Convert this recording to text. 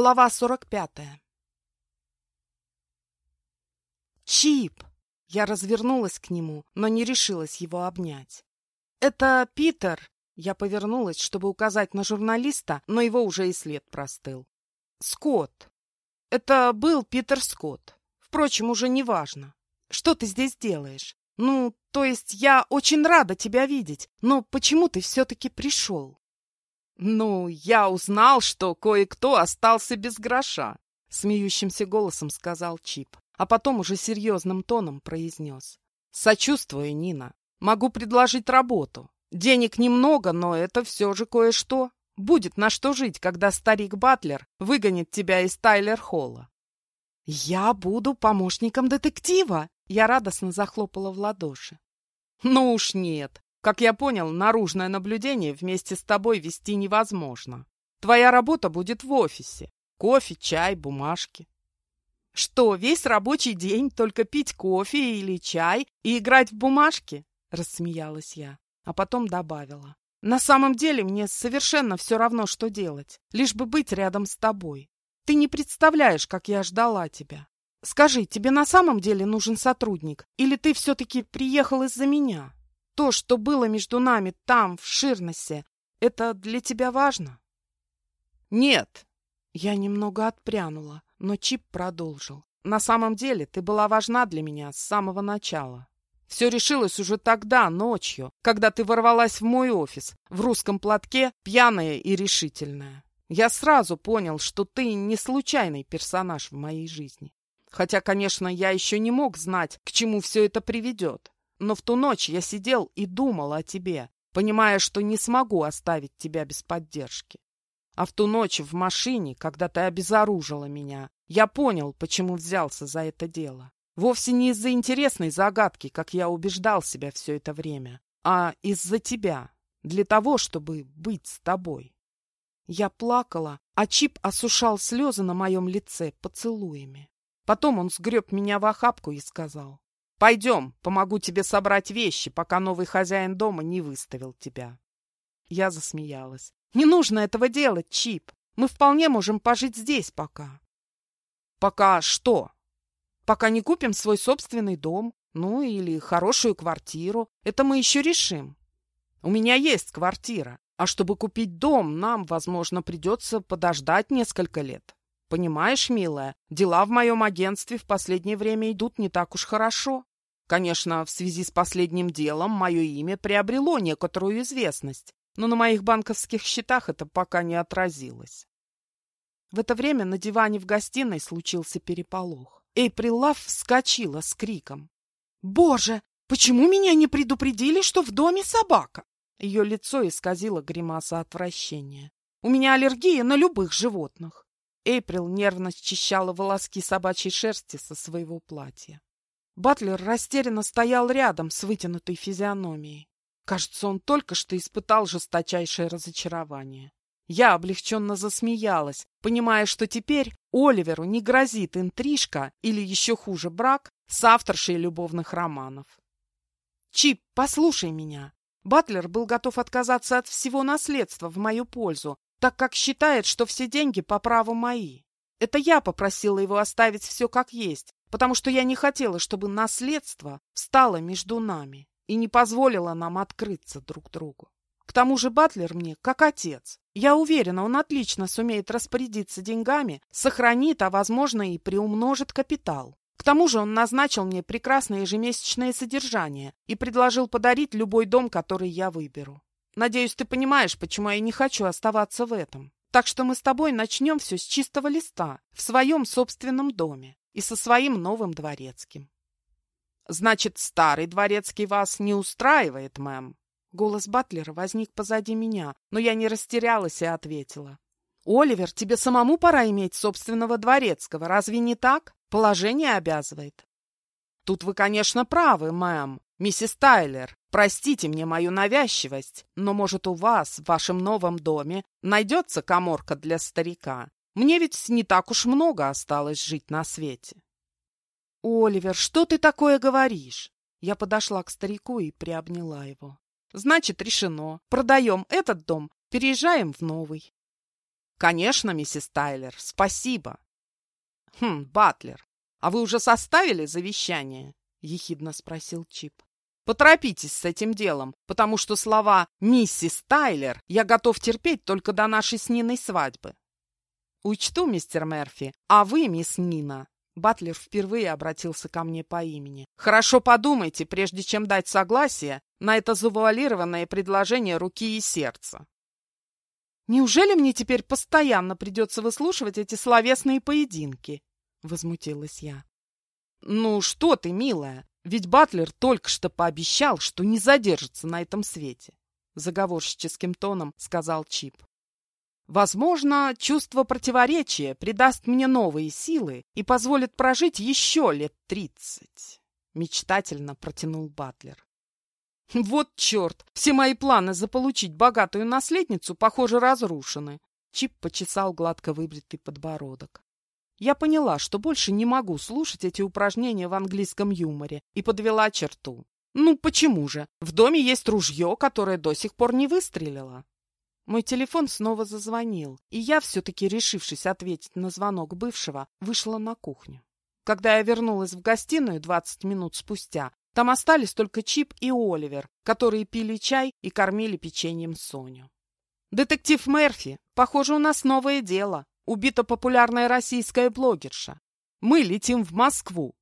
Глава 45. Чип! Я развернулась к нему, но не решилась его обнять. Это Питер! Я повернулась, чтобы указать на журналиста, но его уже и след простыл. Скотт. Это был Питер Скотт. Впрочем, уже не важно. Что ты здесь делаешь? Ну, то есть я очень рада тебя видеть, но почему ты все-таки пришел? «Ну, я узнал, что кое-кто остался без гроша», — смеющимся голосом сказал Чип, а потом уже серьезным тоном произнес. «Сочувствую, Нина. Могу предложить работу. Денег немного, но это все же кое-что. Будет на что жить, когда старик Батлер выгонит тебя из Тайлер-Холла». «Я буду помощником детектива!» Я радостно захлопала в ладоши. «Ну уж нет. Как я понял, наружное наблюдение вместе с тобой вести невозможно. Твоя работа будет в офисе. Кофе, чай, бумажки. Что, весь рабочий день только пить кофе или чай и играть в бумажки? Рассмеялась я, а потом добавила. На самом деле мне совершенно все равно, что делать, лишь бы быть рядом с тобой. Ты не представляешь, как я ждала тебя. Скажи, тебе на самом деле нужен сотрудник, или ты все-таки приехал из-за меня? То, что было между нами там, в Ширносе, это для тебя важно? Нет. Я немного отпрянула, но Чип продолжил. На самом деле ты была важна для меня с самого начала. Все решилось уже тогда, ночью, когда ты ворвалась в мой офис, в русском платке, пьяная и решительная. Я сразу понял, что ты не случайный персонаж в моей жизни. Хотя, конечно, я еще не мог знать, к чему все это приведет. Но в ту ночь я сидел и думал о тебе, понимая, что не смогу оставить тебя без поддержки. А в ту ночь в машине, когда ты обезоружила меня, я понял, почему взялся за это дело. Вовсе не из-за интересной загадки, как я убеждал себя все это время, а из-за тебя, для того, чтобы быть с тобой. Я плакала, а Чип осушал слезы на моем лице поцелуями. Потом он сгреб меня в охапку и сказал, Пойдем, помогу тебе собрать вещи, пока новый хозяин дома не выставил тебя. Я засмеялась. Не нужно этого делать, Чип. Мы вполне можем пожить здесь пока. Пока что? Пока не купим свой собственный дом, ну или хорошую квартиру. Это мы еще решим. У меня есть квартира, а чтобы купить дом, нам, возможно, придется подождать несколько лет. Понимаешь, милая, дела в моем агентстве в последнее время идут не так уж хорошо. Конечно, в связи с последним делом мое имя приобрело некоторую известность, но на моих банковских счетах это пока не отразилось. В это время на диване в гостиной случился переполох. Эйприл Лав вскочила с криком. «Боже, почему меня не предупредили, что в доме собака?» Ее лицо исказило гримаса отвращения. «У меня аллергия на любых животных». Эйприл нервно счищала волоски собачьей шерсти со своего платья. Батлер растерянно стоял рядом с вытянутой физиономией. Кажется, он только что испытал жесточайшее разочарование. Я облегченно засмеялась, понимая, что теперь Оливеру не грозит интрижка или еще хуже брак с авторшей любовных романов. «Чип, послушай меня!» Батлер был готов отказаться от всего наследства в мою пользу, так как считает, что все деньги по праву мои. Это я попросила его оставить все как есть, потому что я не хотела, чтобы наследство встало между нами и не позволило нам открыться друг другу. К тому же Батлер мне как отец. Я уверена, он отлично сумеет распорядиться деньгами, сохранит, а, возможно, и приумножит капитал. К тому же он назначил мне прекрасное ежемесячное содержание и предложил подарить любой дом, который я выберу. Надеюсь, ты понимаешь, почему я не хочу оставаться в этом. Так что мы с тобой начнем все с чистого листа, в своем собственном доме и со своим новым дворецким. «Значит, старый дворецкий вас не устраивает, мэм?» Голос Батлера возник позади меня, но я не растерялась и ответила. «Оливер, тебе самому пора иметь собственного дворецкого, разве не так? Положение обязывает». «Тут вы, конечно, правы, мэм. Миссис Тайлер, простите мне мою навязчивость, но, может, у вас в вашем новом доме найдется коморка для старика, мне ведь не так уж много осталось жить на свете. «Оливер, что ты такое говоришь?» Я подошла к старику и приобняла его. «Значит, решено. Продаем этот дом, переезжаем в новый». Конечно, миссис Тайлер, спасибо. Хм, Батлер, а вы уже составили завещание? Ехидно спросил Чип. Поторопитесь с этим делом, потому что слова «миссис Тайлер» я готов терпеть только до нашей с Ниной свадьбы. Учту, мистер Мерфи, а вы, мисс Нина, Батлер впервые обратился ко мне по имени. «Хорошо подумайте, прежде чем дать согласие на это завуалированное предложение руки и сердца». «Неужели мне теперь постоянно придется выслушивать эти словесные поединки?» — возмутилась я. «Ну что ты, милая, ведь Батлер только что пообещал, что не задержится на этом свете», — заговорщическим тоном сказал Чип. Возможно, чувство противоречия придаст мне новые силы и позволит прожить еще лет тридцать. Мечтательно протянул Батлер. Вот черт! Все мои планы заполучить богатую наследницу, похоже, разрушены. Чип почесал гладко выбритый подбородок. Я поняла, что больше не могу слушать эти упражнения в английском юморе, и подвела черту. Ну, почему же? В доме есть ружье, которое до сих пор не выстрелило. Мой телефон снова зазвонил, и я, все-таки решившись ответить на звонок бывшего, вышла на кухню. Когда я вернулась в гостиную 20 минут спустя, там остались только Чип и Оливер, которые пили чай и кормили печеньем Соню. «Детектив Мерфи, похоже, у нас новое дело. Убита популярная российская блогерша. Мы летим в Москву.